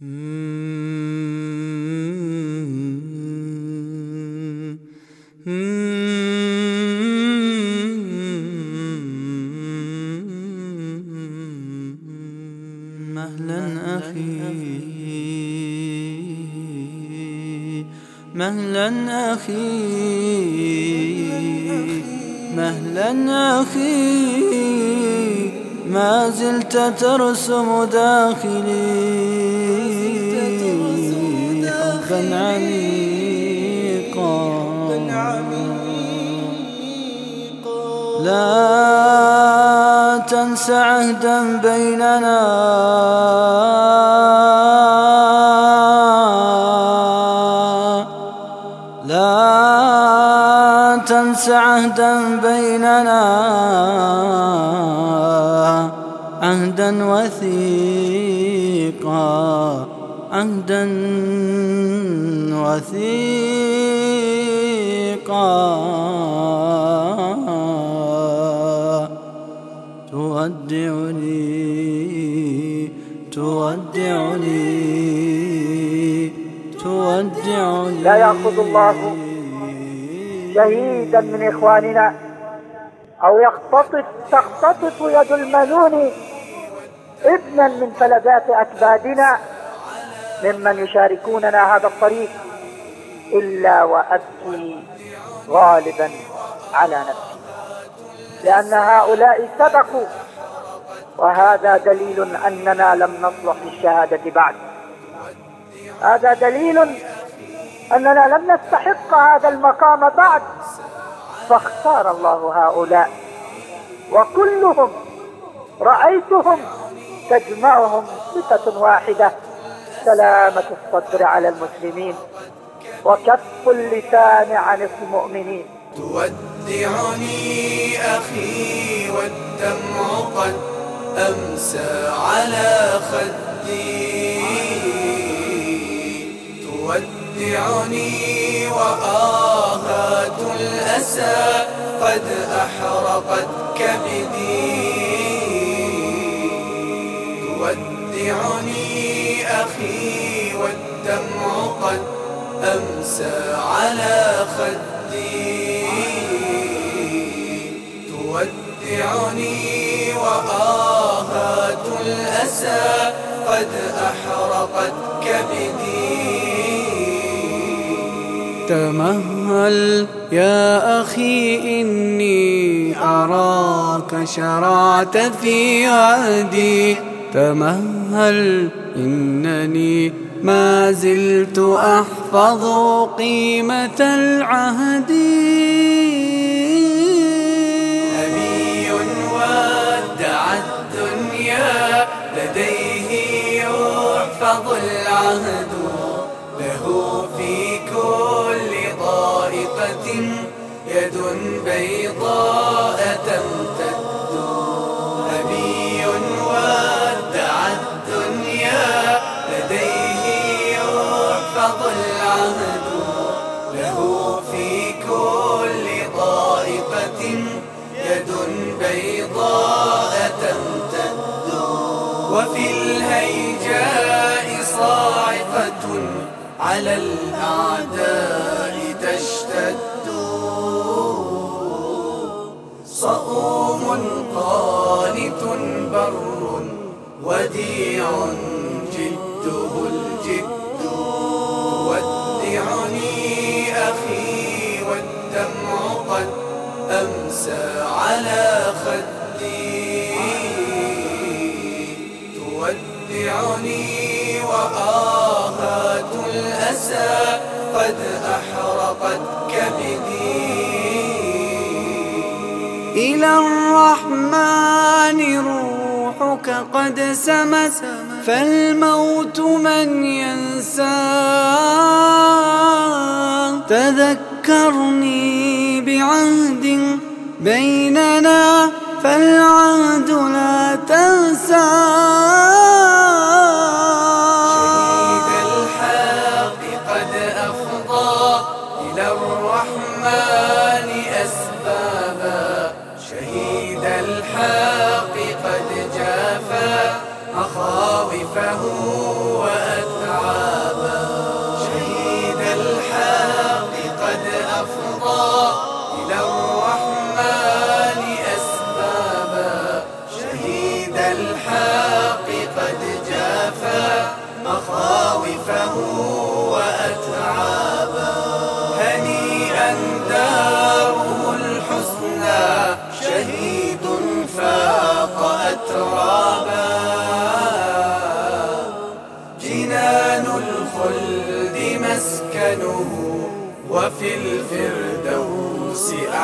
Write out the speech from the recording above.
مهلا أخي. مهلا أخي. مهلا أخي. ما زلت ترسم داخلي. حبا عميقا لا تنس عهدا بيننا. لا تنس عهدا بيننا. عهدا وثيقا. عهدا وثيقا تودعني تودعني تودعني. لا يأخذ الله شهيدا من إخواننا أو يختطف تختطف يد المنون ابنا من فلذات أكبادنا ممن يشاركوننا هذا الطريق. إلا وأبكي غالبا على نفسي. لأن هؤلاء سبقوا وهذا دليل أننا لم نصلح للشهادة بعد. هذا دليل أننا لم نستحق هذا المقام بعد. فاختار الله هؤلاء وكلهم رأيتهم تجمعهم صفة واحدة سلامة الصدر على المسلمين. وكف اللسان عن المؤمنين. تودعني أخي والدمع قد أمسى على خدي. تودعني وآهات الأسى قد أحرقت كبدي أمسى على خدي. تودعني وآهات الأسى قد أحرقت كبدي تمهل يا أخي إني أراك شرعت في عهدي تمهل إنني ما زلت أحفظ قيمة العهد. نبي ودع الدنيا لديه يحفظ العهد. له في كل ضائقة يد بيضاء تمتد. وفي الهيجاء صاعقة على الأعداء تشتد. صؤوم قانت بر وديع. تودعني وآهات الأسى قد أحرقت كبدي إلى الرحمن روحك قد سمت فالموت من ينسى. تذكرني بعهد بيننا فالعهد لا تنسى. جافا مخاوفه وأتعابا. شهيد الحق قد أفضى إلى الرحمن أسبابا. شهيد الحق قد جافا مخاوفه في الفردوس أحسن